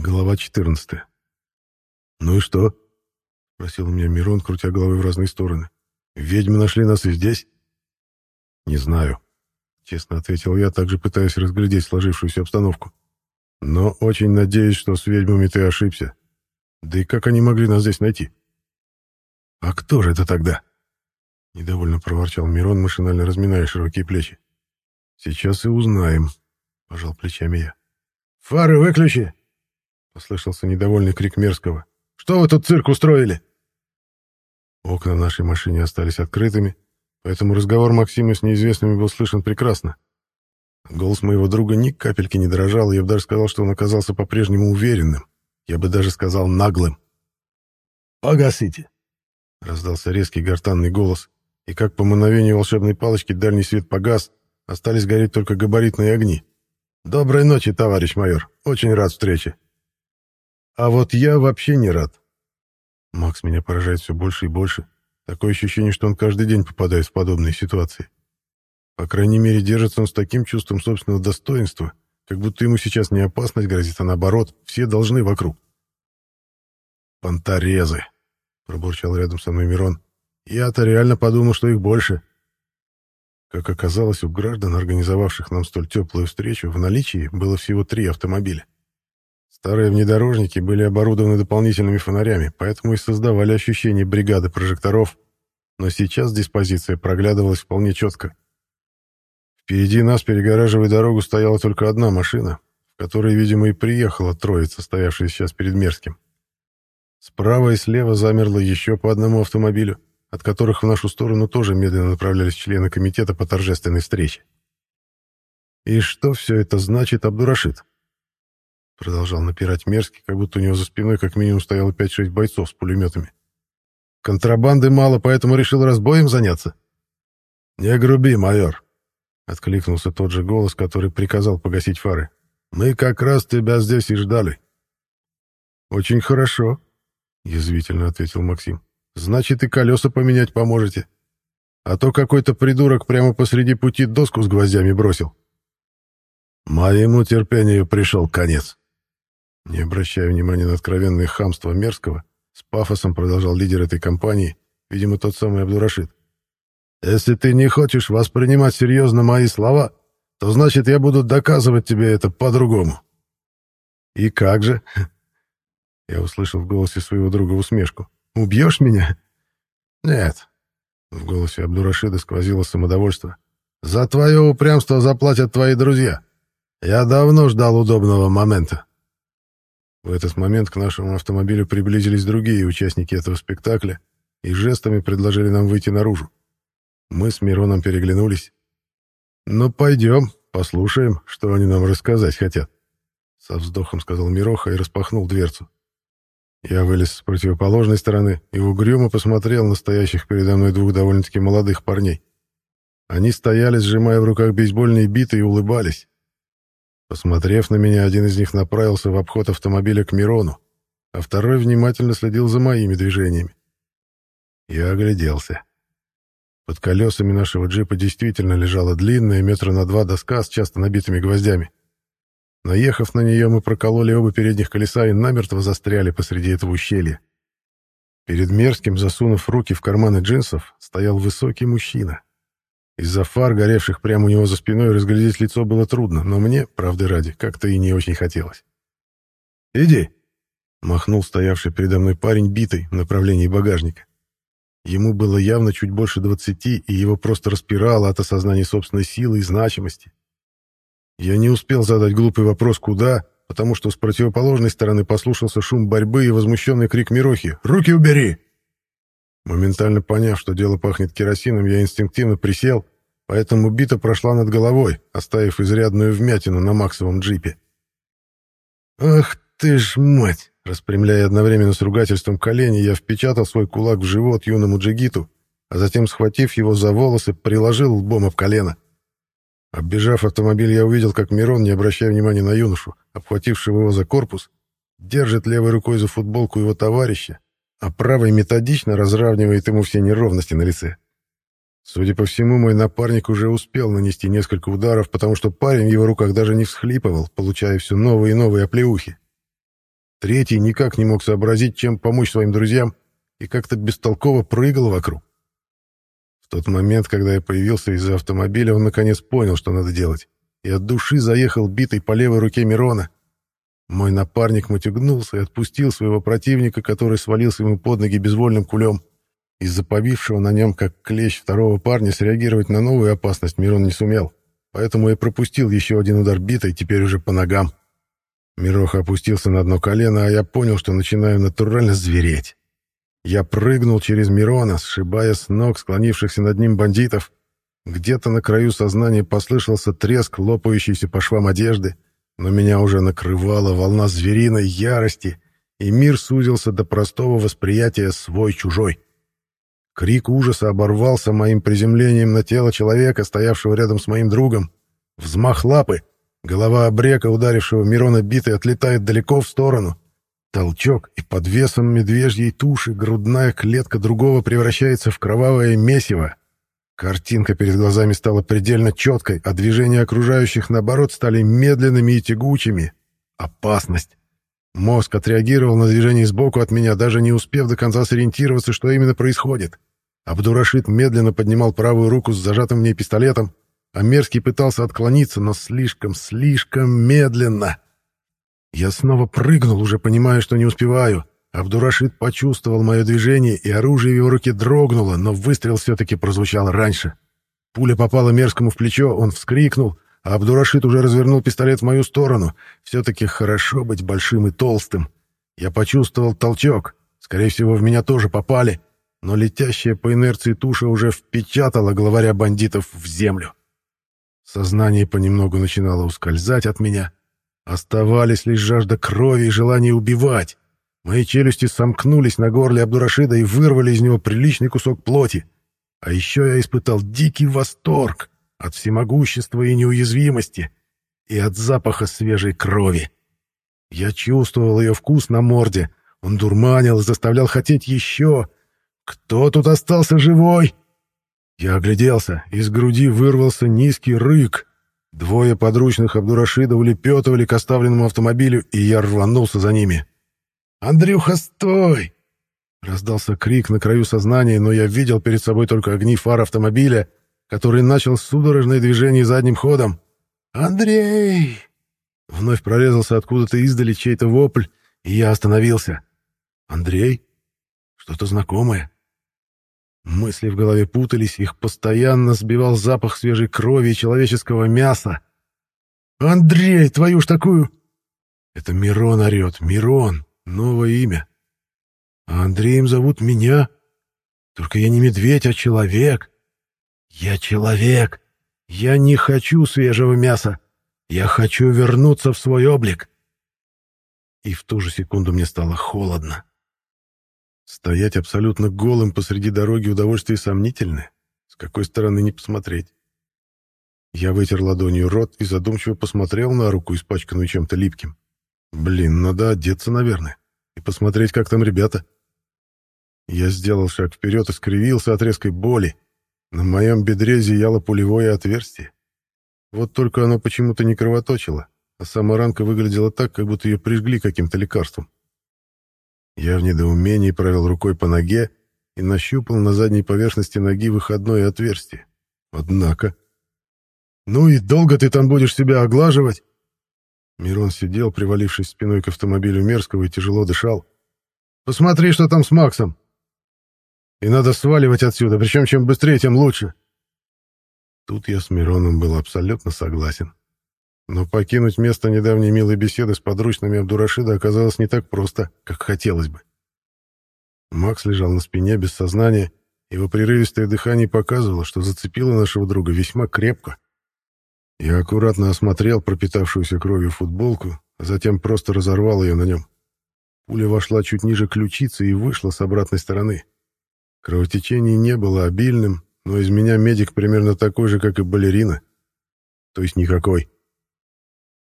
Глава 14. «Ну и что?» — спросил у меня Мирон, крутя головой в разные стороны. «Ведьмы нашли нас и здесь?» «Не знаю», — честно ответил я, также пытаясь разглядеть сложившуюся обстановку. «Но очень надеюсь, что с ведьмами ты ошибся. Да и как они могли нас здесь найти?» «А кто же это тогда?» — недовольно проворчал Мирон, машинально разминая широкие плечи. «Сейчас и узнаем», — пожал плечами я. «Фары выключи!» Послышался недовольный крик Мерзкого. «Что вы тут цирк устроили?» Окна нашей машины остались открытыми, поэтому разговор Максима с неизвестными был слышен прекрасно. Голос моего друга ни капельки не дрожал, и я бы даже сказал, что он оказался по-прежнему уверенным. Я бы даже сказал наглым. «Погасите!» — раздался резкий гортанный голос, и как по мановению волшебной палочки дальний свет погас, остались гореть только габаритные огни. «Доброй ночи, товарищ майор. Очень рад встрече». А вот я вообще не рад. Макс меня поражает все больше и больше. Такое ощущение, что он каждый день попадает в подобные ситуации. По крайней мере, держится он с таким чувством собственного достоинства, как будто ему сейчас не опасность грозит, а наоборот, все должны вокруг. «Понторезы!» — пробурчал рядом со мной Мирон. «Я-то реально подумал, что их больше». Как оказалось, у граждан, организовавших нам столь теплую встречу, в наличии было всего три автомобиля. Старые внедорожники были оборудованы дополнительными фонарями, поэтому и создавали ощущение бригады прожекторов, но сейчас диспозиция проглядывалась вполне четко. Впереди нас, перегораживая дорогу, стояла только одна машина, в которой, видимо, и приехала троица, стоявшая сейчас перед Мерзким. Справа и слева замерло еще по одному автомобилю, от которых в нашу сторону тоже медленно направлялись члены комитета по торжественной встрече. И что все это значит, Абдурашид? Продолжал напирать мерзкий, как будто у него за спиной как минимум стояло 5-6 бойцов с пулеметами. «Контрабанды мало, поэтому решил разбоем заняться?» «Не груби, майор», — откликнулся тот же голос, который приказал погасить фары. «Мы как раз тебя здесь и ждали». «Очень хорошо», — язвительно ответил Максим. «Значит, и колеса поменять поможете. А то какой-то придурок прямо посреди пути доску с гвоздями бросил». «Моему терпению пришел конец», не обращая внимания на откровенное хамство Мерзкого, с пафосом продолжал лидер этой компании, видимо, тот самый Абдурашид. «Если ты не хочешь воспринимать серьезно мои слова, то значит, я буду доказывать тебе это по-другому». «И как же?» Я услышал в голосе своего друга усмешку. «Убьешь меня?» «Нет». В голосе Абдурашида сквозило самодовольство. «За твое упрямство заплатят твои друзья. Я давно ждал удобного момента». В этот момент к нашему автомобилю приблизились другие участники этого спектакля и жестами предложили нам выйти наружу. Мы с Мироном переглянулись. «Ну, пойдем, послушаем, что они нам рассказать хотят», — со вздохом сказал Мироха и распахнул дверцу. Я вылез с противоположной стороны и угрюмо посмотрел на стоящих передо мной двух довольно-таки молодых парней. Они стояли, сжимая в руках бейсбольные биты, и улыбались. Посмотрев на меня, один из них направился в обход автомобиля к Мирону, а второй внимательно следил за моими движениями. Я огляделся. Под колесами нашего джипа действительно лежала длинная метра на два доска с часто набитыми гвоздями. Наехав на нее, мы прокололи оба передних колеса и намертво застряли посреди этого ущелья. Перед мерзким, засунув руки в карманы джинсов, стоял высокий мужчина. Из-за фар, горевших прямо у него за спиной, разглядеть лицо было трудно, но мне, правды ради, как-то и не очень хотелось. «Иди!» — махнул стоявший передо мной парень битой в направлении багажника. Ему было явно чуть больше двадцати, и его просто распирало от осознания собственной силы и значимости. Я не успел задать глупый вопрос «куда?», потому что с противоположной стороны послушался шум борьбы и возмущенный крик Мирохи «Руки убери!» Моментально поняв, что дело пахнет керосином, я инстинктивно присел, поэтому бита прошла над головой, оставив изрядную вмятину на максовом джипе. «Ах ты ж мать!» Распрямляя одновременно с ругательством колени, я впечатал свой кулак в живот юному джигиту, а затем, схватив его за волосы, приложил лбом об колено. Оббежав автомобиль, я увидел, как Мирон, не обращая внимания на юношу, обхватившего его за корпус, держит левой рукой за футболку его товарища, а правой методично разравнивает ему все неровности на лице. Судя по всему, мой напарник уже успел нанести несколько ударов, потому что парень в его руках даже не всхлипывал, получая все новые и новые оплеухи. Третий никак не мог сообразить, чем помочь своим друзьям, и как-то бестолково прыгал вокруг. В тот момент, когда я появился из-за автомобиля, он наконец понял, что надо делать, и от души заехал битый по левой руке Мирона. Мой напарник матюгнулся и отпустил своего противника, который свалился ему под ноги безвольным кулем. Из-за побившего на нем, как клещ второго парня, среагировать на новую опасность Мирон не сумел, поэтому я пропустил еще один удар битой, теперь уже по ногам. Мироха опустился на одно колено, а я понял, что начинаю натурально звереть. Я прыгнул через Мирона, сшибая с ног склонившихся над ним бандитов. Где-то на краю сознания послышался треск лопающейся по швам одежды, но меня уже накрывала волна звериной ярости, и мир сузился до простого восприятия свой-чужой. Крик ужаса оборвался моим приземлением на тело человека, стоявшего рядом с моим другом. Взмах лапы, голова обрека, ударившего Мирона битой, отлетает далеко в сторону — Толчок, и под весом медвежьей туши грудная клетка другого превращается в кровавое месиво. Картинка перед глазами стала предельно четкой, а движения окружающих, наоборот, стали медленными и тягучими. Опасность. Мозг отреагировал на движение сбоку от меня, даже не успев до конца сориентироваться, что именно происходит. Абдурашид медленно поднимал правую руку с зажатым в ней пистолетом, а Мерзкий пытался отклониться, но слишком, слишком медленно. Я снова прыгнул, уже понимая, что не успеваю. Абдурашид почувствовал мое движение, и оружие в его руке дрогнуло, но выстрел все-таки прозвучал раньше. Пуля попала Мерзкому в плечо, он вскрикнул, а Абдурашид уже развернул пистолет в мою сторону. Все-таки хорошо быть большим и толстым. Я почувствовал толчок. Скорее всего, в меня тоже попали, но летящая по инерции туша уже впечатала главаря бандитов в землю. Сознание понемногу начинало ускользать от меня — Оставались лишь жажда крови и желание убивать. Мои челюсти сомкнулись на горле Абдурашида и вырвали из него приличный кусок плоти. А еще я испытал дикий восторг от всемогущества и неуязвимости и от запаха свежей крови. Я чувствовал ее вкус на морде. Он дурманил, заставлял хотеть еще. Кто тут остался живой? Я огляделся. Из груди вырвался низкий рык. Двое подручных Абдурашида улепетывали к оставленному автомобилю, и я рванулся за ними. «Андрюха, стой!» Раздался крик на краю сознания, но я видел перед собой только огни фар автомобиля, который начал судорожное движение задним ходом. «Андрей!» Вновь прорезался откуда-то издали чей-то вопль, и я остановился. «Андрей? Что-то знакомое?» Мысли в голове путались, их постоянно сбивал запах свежей крови и человеческого мяса. «Андрей, твою ж такую!» Это Мирон орет, Мирон, новое имя. А Андреем зовут меня. Только я не медведь, а человек. Я человек. Я не хочу свежего мяса. Я хочу вернуться в свой облик. И в ту же секунду мне стало холодно. Стоять абсолютно голым посреди дороги удовольствие сомнительное. С какой стороны не посмотреть. Я вытер ладонью рот и задумчиво посмотрел на руку, испачканную чем-то липким. Блин, надо одеться, наверное, и посмотреть, как там ребята. Я сделал шаг вперед и скривился от резкой боли. На моем бедре зияло пулевое отверстие. Вот только оно почему-то не кровоточило, а сама ранка выглядела так, как будто ее прижгли каким-то лекарством. Я в недоумении провел рукой по ноге и нащупал на задней поверхности ноги выходное отверстие. Однако... «Ну и долго ты там будешь себя оглаживать?» Мирон сидел, привалившись спиной к автомобилю Мерзкого, и тяжело дышал. «Посмотри, что там с Максом!» «И надо сваливать отсюда, причем чем быстрее, тем лучше!» Тут я с Мироном был абсолютно согласен. Но покинуть место недавней милой беседы с подручными Абдурашида оказалось не так просто, как хотелось бы. Макс лежал на спине без сознания, его прерывистое дыхание показывало, что зацепило нашего друга весьма крепко. Я аккуратно осмотрел пропитавшуюся кровью футболку, а затем просто разорвал ее на нем. Пуля вошла чуть ниже ключицы и вышла с обратной стороны. Кровотечение не было обильным, но из меня медик примерно такой же, как и балерина. То есть никакой.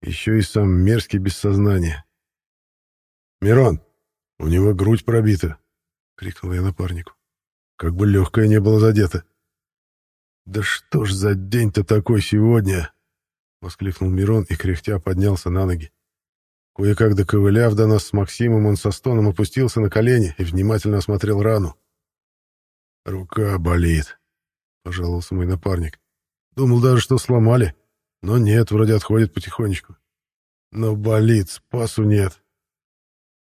Еще и сам мерзкий без сознания. «Мирон, у него грудь пробита!» — крикнул я напарнику. Как бы легкое не было задето. «Да что ж за день-то такой сегодня?» — воскликнул Мирон и кряхтя поднялся на ноги. Кое-как доковыляв до нас с Максимом, он со стоном опустился на колени и внимательно осмотрел рану. «Рука болит», — пожаловался мой напарник. «Думал даже, что сломали, но нет, вроде отходит потихонечку. Но болит, спасу нет».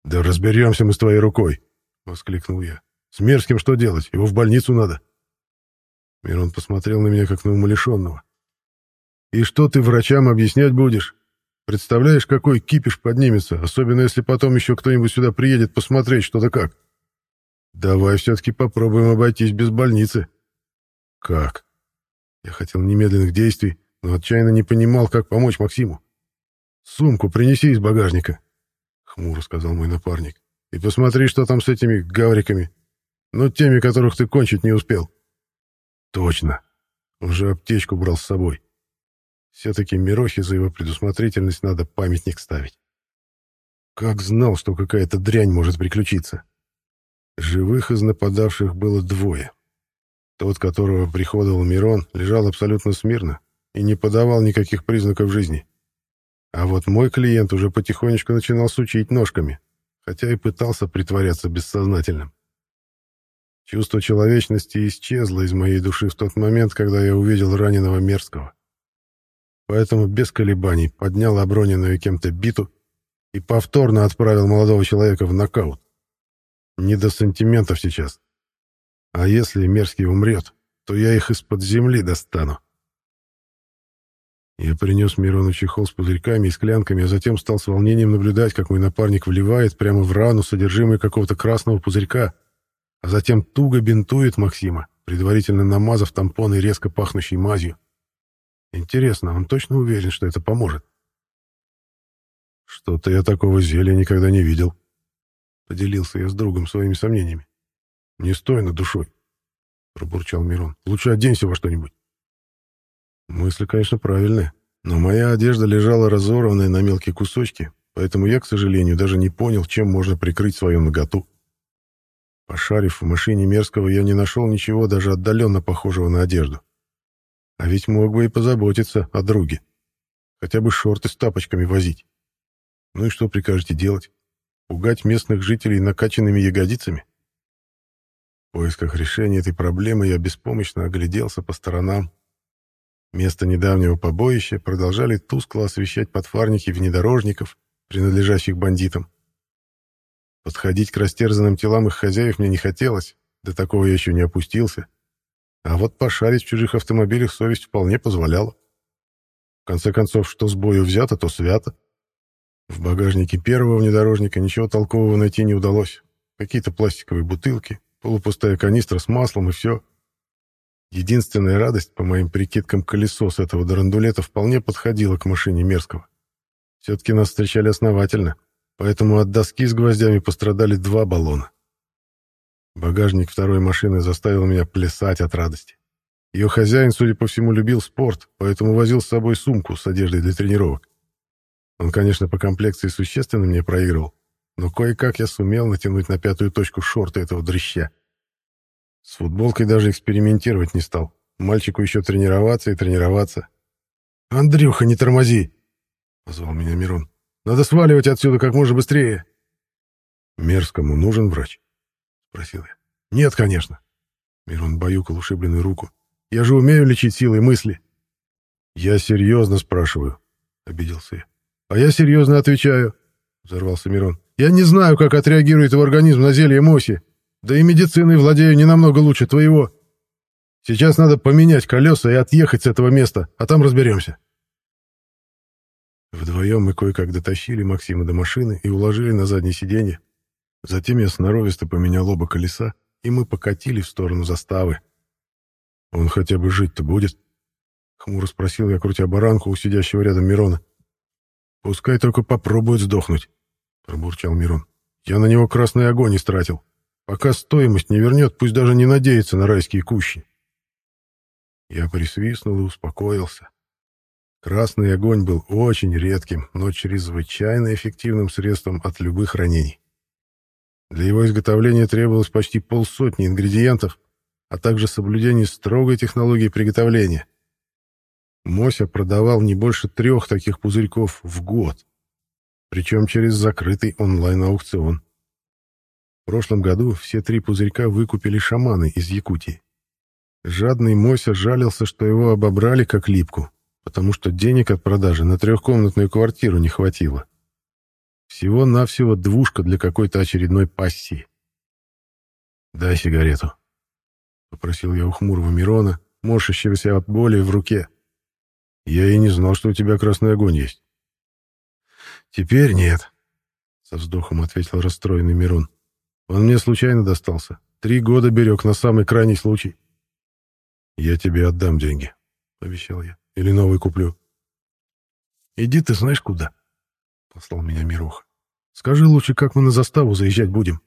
«Да разберемся мы с твоей рукой», — воскликнул я. «С Мерзким что делать? Его в больницу надо». Мирон посмотрел на меня, как на умалишенного. «И что ты врачам объяснять будешь? Представляешь, какой кипиш поднимется, особенно если потом еще кто-нибудь сюда приедет посмотреть что-то как. Давай все-таки попробуем обойтись без больницы. Как? Я хотел немедленных действий, но отчаянно не понимал, как помочь Максиму. Сумку принеси из багажника, хмуро сказал мой напарник. И посмотри, что там с этими гавриками. Ну, теми, которых ты кончить не успел. Точно. Он же аптечку брал с собой. Все-таки Мирохе за его предусмотрительность надо памятник ставить. Как знал, что какая-то дрянь может приключиться. Живых из нападавших было двое. Тот, которого приходовал Мирон, лежал абсолютно смирно и не подавал никаких признаков жизни. А вот мой клиент уже потихонечку начинал сучить ножками, хотя и пытался притворяться бессознательным. Чувство человечности исчезло из моей души в тот момент, когда я увидел раненого Мерзкого поэтому без колебаний поднял оброненную кем-то биту и повторно отправил молодого человека в нокаут. Не до сантиментов сейчас. А если Мерзкий умрет, то я их из-под земли достану. Я принес Мирону чехол с пузырьками и склянками, а затем стал с волнением наблюдать, как мой напарник вливает прямо в рану содержимое какого-то красного пузырька, а затем туго бинтует Максима, предварительно намазав тампоной резко пахнущей мазью. Интересно, он точно уверен, что это поможет? Что-то я такого зелья никогда не видел. Поделился я с другом своими сомнениями. Не стой над душой, пробурчал Мирон. Лучше оденься во что-нибудь. Мысли, конечно, правильные, но моя одежда лежала разорванная на мелкие кусочки, поэтому я, к сожалению, даже не понял, чем можно прикрыть свою наготу. Пошарив в машине Мерзкого, я не нашел ничего даже отдаленно похожего на одежду. А ведь мог бы и позаботиться о друге. Хотя бы шорты с тапочками возить. Ну и что прикажете делать? Пугать местных жителей накачанными ягодицами? В поисках решения этой проблемы я беспомощно огляделся по сторонам. Место недавнего побоища продолжали тускло освещать подфарники внедорожников, принадлежащих бандитам. Подходить к растерзанным телам их хозяев мне не хотелось, до такого я еще не опустился. А вот пошарить в чужих автомобилях совесть вполне позволяла. В конце концов, что с бою взято, то свято. В багажнике первого внедорожника ничего толкового найти не удалось. Какие-то пластиковые бутылки, полупустая канистра с маслом и все. Единственная радость, по моим прикидкам, колесо с этого дарандулета вполне подходило к машине Мерзкого. Все-таки нас встречали основательно, поэтому от доски с гвоздями пострадали два баллона. Багажник второй машины заставил меня плясать от радости. Ее хозяин, судя по всему, любил спорт, поэтому возил с собой сумку с одеждой для тренировок. Он, конечно, по комплекции существенно мне проигрывал, но кое-как я сумел натянуть на пятую точку шорты этого дрыща. С футболкой даже экспериментировать не стал. Мальчику еще тренироваться и тренироваться. «Андрюха, не тормози!» — позвал меня Мирон. «Надо сваливать отсюда как можно быстрее!» «Мерзкому нужен врач?» Спросил я. «Нет, конечно». Мирон баюкал ушибленную руку. «Я же умею лечить силой мысли». «Я серьезно спрашиваю», — обиделся я. «А я серьезно отвечаю», — взорвался Мирон. «Я не знаю, как отреагирует его организм на зелье Моси. Да и медициной владею не намного лучше твоего. Сейчас надо поменять колеса и отъехать с этого места, а там разберемся». Вдвоем мы кое-как дотащили Максима до машины и уложили на заднее сиденье, Затем я сноровисто поменял оба колеса, и мы покатили в сторону заставы. «Он хотя бы жить-то будет?» — хмуро спросил я, крутя баранку у сидящего рядом Мирона. «Пускай только попробует сдохнуть», — пробурчал Мирон. «Я на него красный огонь истратил. Пока стоимость не вернет, пусть даже не надеется на райские кущи». Я присвистнул и успокоился. Красный огонь был очень редким, но чрезвычайно эффективным средством от любых ранений. Для его изготовления требовалось почти полсотни ингредиентов, а также соблюдение строгой технологии приготовления. Мося продавал не больше трех таких пузырьков в год. причем через закрытый онлайн-аукцион. В прошлом году все три пузырька выкупили шаманы из Якутии. Жадный Мося жалился, что его обобрали как липку, потому что денег от продажи на трехкомнатную квартиру не хватило. Всего-навсего двушка для какой-то очередной пассии. «Дай сигарету», — попросил я у хмурого Мирона, морщащегося от боли в руке. «Я и не знал, что у тебя красный огонь есть». «Теперь нет», — со вздохом ответил расстроенный Мирон. «Он мне случайно достался. Три года берег на самый крайний случай». «Я тебе отдам деньги», — пообещал я. «Или новый куплю». «Иди ты знаешь куда», — послал меня Мироха. «Скажи лучше, как мы на заставу заезжать будем».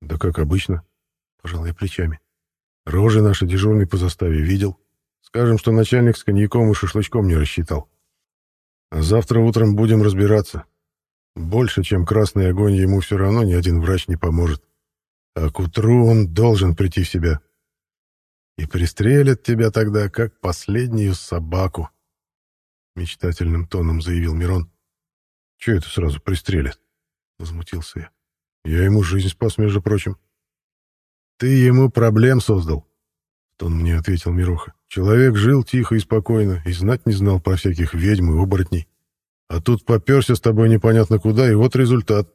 «Да как обычно», — пожал я плечами. «Рожи наши дежурный по заставе видел. Скажем, что начальник с коньяком и шашлычком не рассчитал. А завтра утром будем разбираться. Больше, чем красный огонь, ему все равно ни один врач не поможет. А к утру он должен прийти в себя. И пристрелят тебя тогда, как последнюю собаку. Мечтательным тоном заявил Мирон. Че это сразу пристрелят? Возмутился я. Я ему жизнь спас, между прочим. Ты ему проблем создал. Тон мне ответил Мироха. Человек жил тихо и спокойно, и знать не знал про всяких ведьм и оборотней. А тут поперся с тобой непонятно куда, и вот результат.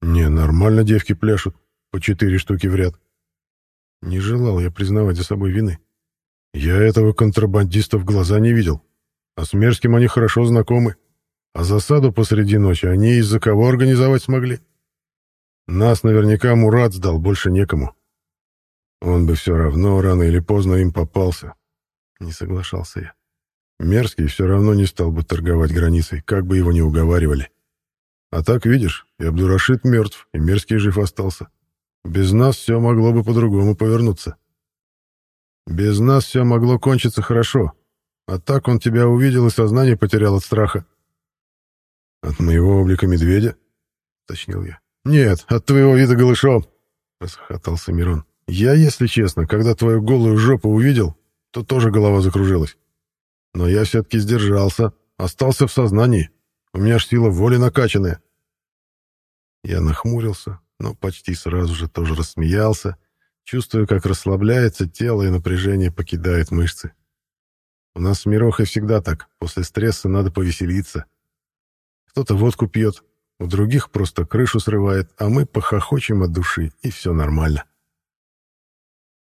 Не, нормально девки пляшут, по четыре штуки в ряд. Не желал я признавать за собой вины. Я этого контрабандиста в глаза не видел. А с Мерзким они хорошо знакомы. А засаду посреди ночи они из-за кого организовать смогли? Нас наверняка Мурат сдал, больше некому. Он бы все равно рано или поздно им попался. Не соглашался я. Мерзкий все равно не стал бы торговать границей, как бы его ни уговаривали. А так, видишь, и Абдурашид мертв, и Мерзкий жив остался. Без нас все могло бы по-другому повернуться. Без нас все могло кончиться хорошо. А так он тебя увидел и сознание потерял от страха. От моего облика медведя? Точнил я. Нет, от твоего вида голышом, расхохотался Мирон. Я, если честно, когда твою голую жопу увидел, то тоже голова закружилась. Но я все-таки сдержался, остался в сознании. У меня ж сила воли накачанная. Я нахмурился, но почти сразу же тоже рассмеялся, чувствуя, как расслабляется тело и напряжение покидает мышцы. У нас с Мирохой всегда так, после стресса надо повеселиться. Кто-то водку пьет, у других просто крышу срывает, а мы похохочем от души, и все нормально.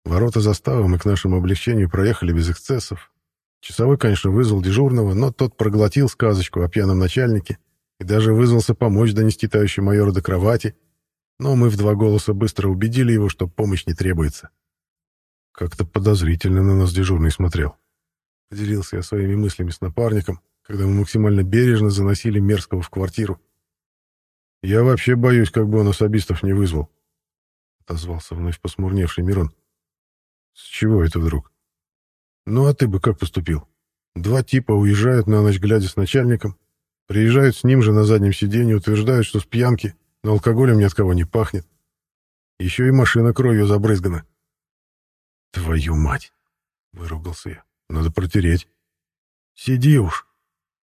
Ворота заставы мы к нашему облегчению проехали без эксцессов. Часовой, конечно, вызвал дежурного, но тот проглотил сказочку о пьяном начальнике и даже вызвался помочь донести тающего майора до кровати, но мы в два голоса быстро убедили его, что помощь не требуется. Как-то подозрительно на нас дежурный смотрел. Поделился я своими мыслями с напарником, когда мы максимально бережно заносили Мерзкого в квартиру. «Я вообще боюсь, как бы он особистов не вызвал», — отозвался вновь посмурневший Мирон. С чего это вдруг? Ну а ты бы как поступил? Два типа уезжают на ночь глядя с начальником, приезжают с ним же на заднем сиденье, утверждают, что с пьянки, но алкоголем ни от кого не пахнет. Еще и машина кровью забрызгана. Твою мать! Выругался я. Надо протереть. Сиди уж,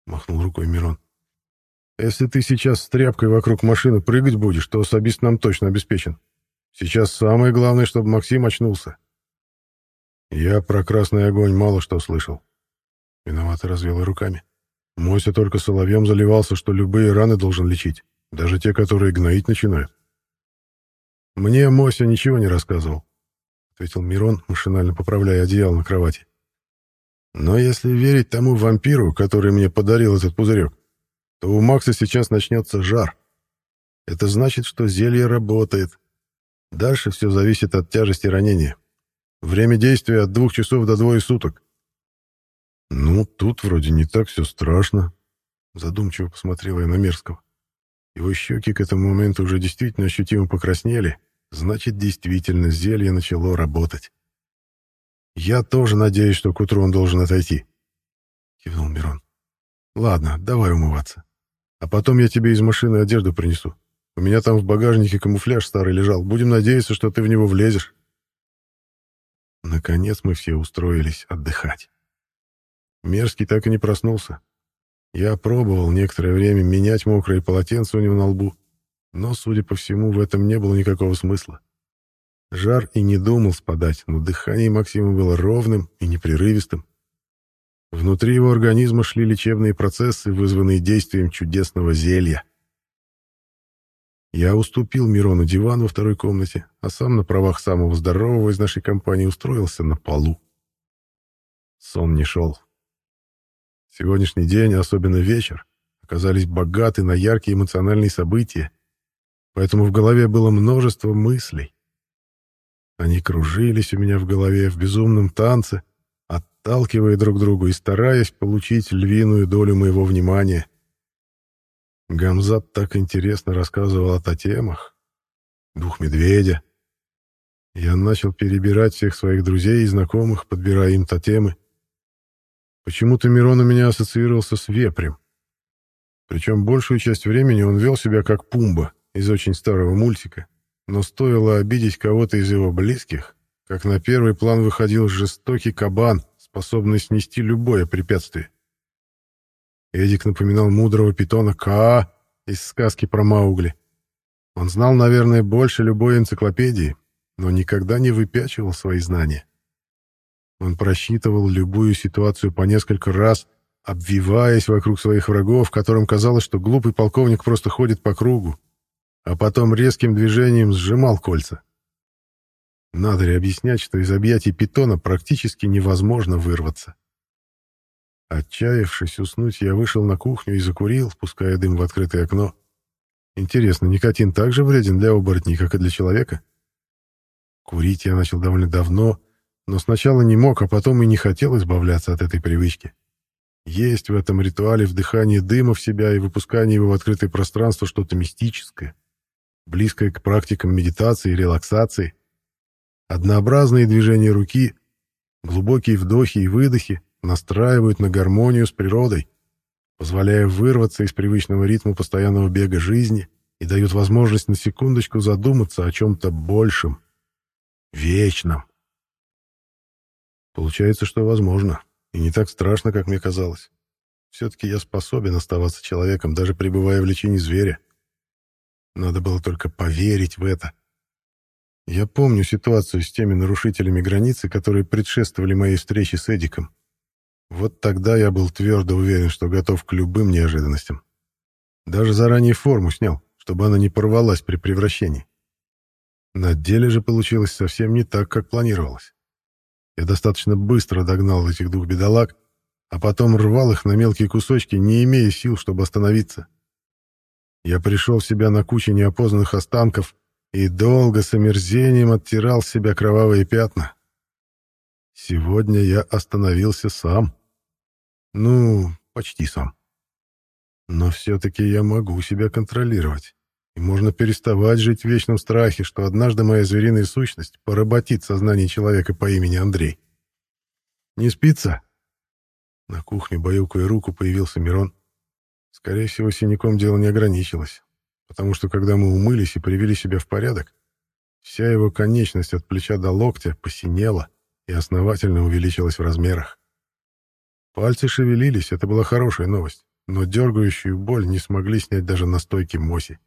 махнул рукой Мирон. Если ты сейчас с тряпкой вокруг машины прыгать будешь, то особист нам точно обеспечен. Сейчас самое главное, чтобы Максим очнулся. Я про красный огонь мало что слышал. Виновато развел руками. Мося только соловьем заливался, что любые раны должен лечить, даже те, которые гноить начинают. «Мне Мося ничего не рассказывал», — ответил Мирон, машинально поправляя одеяло на кровати. «Но если верить тому вампиру, который мне подарил этот пузырек, то у Макса сейчас начнется жар. Это значит, что зелье работает. Дальше все зависит от тяжести ранения. Время действия от двух часов до двое суток. Ну, тут вроде не так все страшно. Задумчиво посмотрела я на Мерзкого. Его щеки к этому моменту уже действительно ощутимо покраснели. Значит, действительно, зелье начало работать. Я тоже надеюсь, что к утру он должен отойти. Кивнул Мирон. Ладно, давай умываться. А потом я тебе из машины одежду принесу. У меня там в багажнике камуфляж старый лежал. Будем надеяться, что ты в него влезешь. Наконец мы все устроились отдыхать. Мерзкий так и не проснулся. Я пробовал некоторое время менять мокрые полотенца у него на лбу, но, судя по всему, в этом не было никакого смысла. Жар и не думал спадать, но дыхание Максима было ровным и непрерывистым. Внутри его организма шли лечебные процессы, вызванные действием чудесного зелья. Я уступил Мирону диван во второй комнате, а сам на правах самого здорового из нашей компании устроился на полу. Сон не шел. Сегодняшний день, особенно вечер, оказались богаты на яркие эмоциональные события, поэтому в голове было множество мыслей. Они кружились у меня в голове в безумном танце, отталкивая друг друга и стараясь получить львиную долю моего внимания. Гамзат так интересно рассказывал о тотемах. Дух медведя. Я начал перебирать всех своих друзей и знакомых, подбирая им тотемы. Почему-то Мирон у меня ассоциировался с вепрем. Причем большую часть времени он вел себя как Пумба из очень старого мультика. Но стоило обидеть кого-то из его близких, как на первый план выходил жестокий кабан, способный снести любое препятствие. Эдик напоминал мудрого питона Каа из сказки про Маугли. Он знал, наверное, больше любой энциклопедии, но никогда не выпячивал свои знания. Он просчитывал любую ситуацию по несколько раз, обвиваясь вокруг своих врагов, которым казалось, что глупый полковник просто ходит по кругу, а потом резким движением сжимал кольца. Надо ли объяснять, что из объятий питона практически невозможно вырваться? Отчаявшись уснуть, я вышел на кухню и закурил, пуская дым в открытое окно. Интересно, никотин так же вреден для оборотней, как и для человека? Курить я начал довольно давно, но сначала не мог, а потом и не хотел избавляться от этой привычки. Есть в этом ритуале вдыхание дыма в себя и выпускание его в открытое пространство что-то мистическое, близкое к практикам медитации и релаксации. Однообразные движения руки, глубокие вдохи и выдохи, настраивают на гармонию с природой, позволяя вырваться из привычного ритма постоянного бега жизни и дают возможность на секундочку задуматься о чем-то большем, вечном. Получается, что возможно, и не так страшно, как мне казалось. Все-таки я способен оставаться человеком, даже пребывая в лечении зверя. Надо было только поверить в это. Я помню ситуацию с теми нарушителями границы, которые предшествовали моей встрече с Эдиком. Вот тогда я был твердо уверен, что готов к любым неожиданностям. Даже заранее форму снял, чтобы она не порвалась при превращении. На деле же получилось совсем не так, как планировалось. Я достаточно быстро догнал этих двух бедолаг, а потом рвал их на мелкие кусочки, не имея сил, чтобы остановиться. Я пришел в себя на куче неопознанных останков и долго с омерзением оттирал с себя кровавые пятна. Сегодня я остановился сам. Ну, почти сам. Но все-таки я могу себя контролировать. И можно переставать жить в вечном страхе, что однажды моя звериная сущность поработит сознание человека по имени Андрей. «Не спится?» На кухне, баюкая руку, появился Мирон. Скорее всего, синяком дело не ограничилось, потому что когда мы умылись и привели себя в порядок, вся его конечность от плеча до локтя посинела и основательно увеличилась в размерах. Пальцы шевелились, это была хорошая новость, но дергающую боль не смогли снять даже настойки Моси.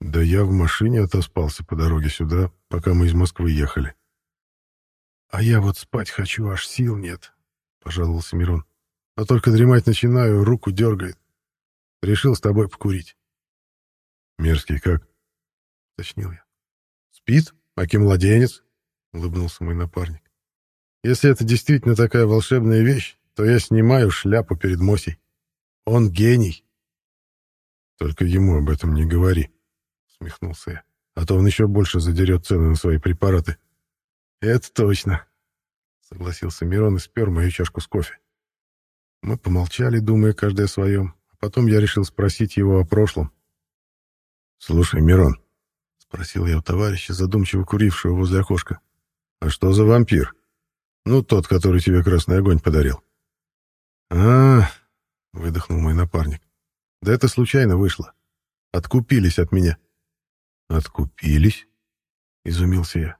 Да я в машине отоспался по дороге сюда, пока мы из Москвы ехали. А я вот спать хочу, аж сил нет, — пожаловался Мирон. Но только дремать начинаю, руку дергает. Решил с тобой покурить. Мерзкий как? — уточнил я. Спит, аки младенец, — улыбнулся мой напарник. «Если это действительно такая волшебная вещь, то я снимаю шляпу перед Мосей. Он гений». «Только ему об этом не говори», — смехнулся я. «А то он еще больше задерет цены на свои препараты». «Это точно», — согласился Мирон и спер мою чашку с кофе. Мы помолчали, думая каждый о своем, а потом я решил спросить его о прошлом. «Слушай, Мирон», — спросил я у товарища, задумчиво курившего возле окошка, — «А что за вампир? Ну, тот, который тебе красный огонь подарил». «А, — выдохнул мой напарник, — да это случайно вышло. Откупились от меня». «Откупились?» — изумился я.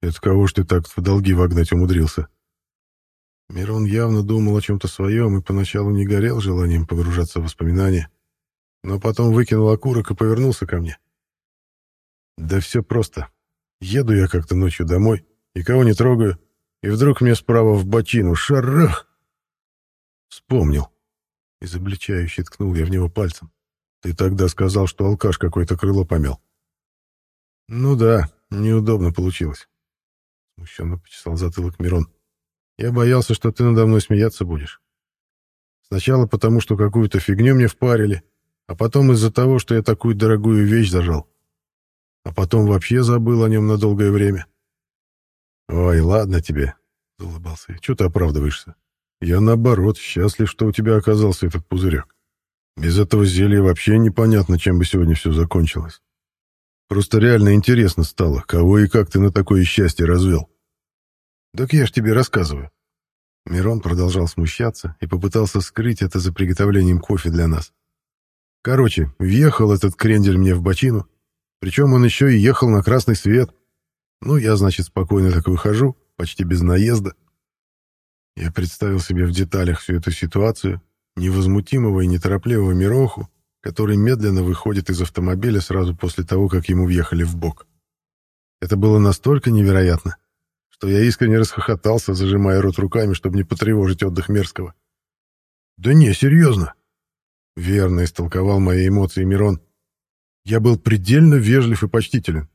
«Это кого ж ты так в долги вогнать умудрился?» Мирон явно думал о чем-то своем и поначалу не горел желанием погружаться в воспоминания, но потом выкинул окурок и повернулся ко мне. Да все просто. Еду я как-то ночью домой, никого не трогаю, и вдруг мне справа в бочину шарах! Вспомнил. Изобличающе ткнул я в него пальцем. Ты тогда сказал, что алкаш какое-то крыло помял. Ну да, неудобно получилось. Смущенно почесал затылок Мирон. Я боялся, что ты надо мной смеяться будешь. Сначала потому, что какую-то фигню мне впарили, а потом из-за того, что я такую дорогую вещь зажал. А потом вообще забыл о нем на долгое время. «Ой, ладно тебе», — улыбался я. «Чего ты оправдываешься? Я, наоборот, счастлив, что у тебя оказался этот пузырек. Без этого зелья вообще непонятно, чем бы сегодня все закончилось. Просто реально интересно стало, кого и как ты на такое счастье развел». «Так я ж тебе рассказываю». Мирон продолжал смущаться и попытался скрыть это за приготовлением кофе для нас. Короче, въехал этот крендель мне в бочину, причем он еще и ехал на красный свет. Ну, я, значит, спокойно так выхожу, почти без наезда. Я представил себе в деталях всю эту ситуацию, невозмутимого и неторопливого Мироху, который медленно выходит из автомобиля сразу после того, как ему въехали в бок. Это было настолько невероятно, что я искренне расхохотался, зажимая рот руками, чтобы не потревожить отдых Мерзкого. «Да не, серьезно!» — верно истолковал мои эмоции Мирон. Я был предельно вежлив и почтителен.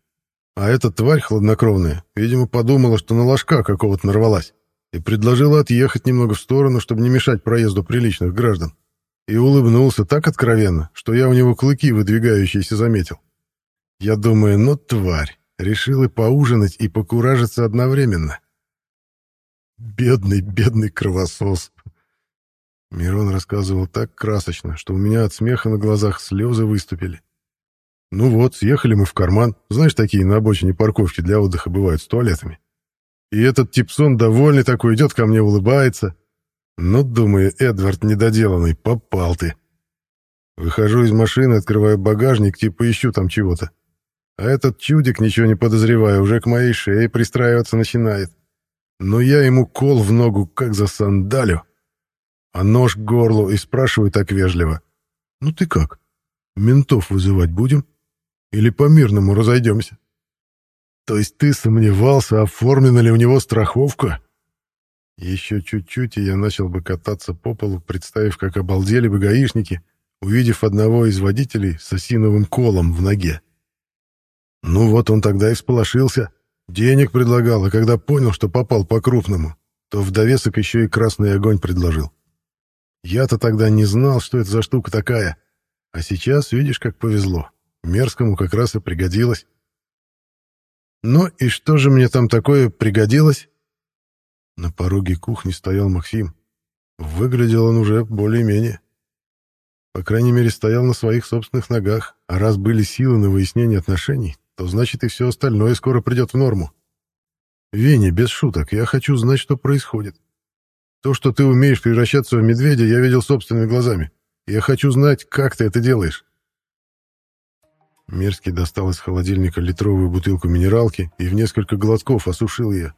А эта тварь хладнокровная, видимо, подумала, что на ложка какого-то нарвалась, и предложила отъехать немного в сторону, чтобы не мешать проезду приличных граждан. И улыбнулся так откровенно, что я у него клыки выдвигающиеся заметил. Я думаю, ну тварь, Решил и поужинать, и покуражиться одновременно. Бедный, бедный кровосос. Мирон рассказывал так красочно, что у меня от смеха на глазах слезы выступили. Ну вот, съехали мы в карман. Знаешь, такие на обочине парковки для отдыха бывают с туалетами. И этот типсон довольный такой идет ко мне, улыбается. Ну, думаю, Эдвард недоделанный, попал ты. Выхожу из машины, открываю багажник, типа ищу там чего-то. А этот чудик, ничего не подозревая, уже к моей шее пристраиваться начинает. Но я ему кол в ногу, как за сандалю. А нож к горлу и спрашиваю так вежливо. «Ну ты как? Ментов вызывать будем? Или по-мирному разойдемся?» «То есть ты сомневался, оформлена ли у него страховка?» Еще чуть-чуть, и я начал бы кататься по полу, представив, как обалдели бы гаишники, увидев одного из водителей с осиновым колом в ноге. Ну вот он тогда и всполошился. Денег предлагал, а когда понял, что попал по-крупному, то в довесок еще и красный огонь предложил. Я-то тогда не знал, что это за штука такая. А сейчас, видишь, как повезло. Мерзкому как раз и пригодилось. Ну и что же мне там такое пригодилось? На пороге кухни стоял Максим. Выглядел он уже более-менее. По крайней мере, стоял на своих собственных ногах, а раз были силы на выяснение отношений, то значит и все остальное скоро придет в норму. Веня, без шуток, я хочу знать, что происходит. То, что ты умеешь превращаться в медведя, я видел собственными глазами. Я хочу знать, как ты это делаешь. Мерзкий достал из холодильника литровую бутылку минералки и в несколько глотков осушил ее.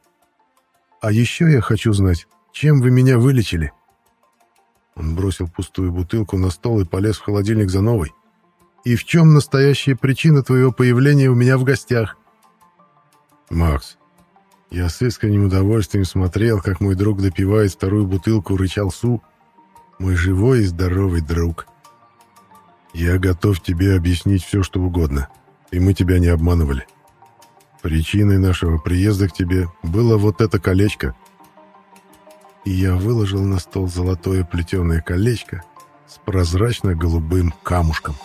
А еще я хочу знать, чем вы меня вылечили. Он бросил пустую бутылку на стол и полез в холодильник за новой. И в чем настоящая причина твоего появления у меня в гостях? Макс, я с искренним удовольствием смотрел, как мой друг допивает вторую бутылку рычалсу. Мой живой и здоровый друг. Я готов тебе объяснить все, что угодно, и мы тебя не обманывали. Причиной нашего приезда к тебе было вот это колечко. И я выложил на стол золотое плетеное колечко с прозрачно-голубым камушком.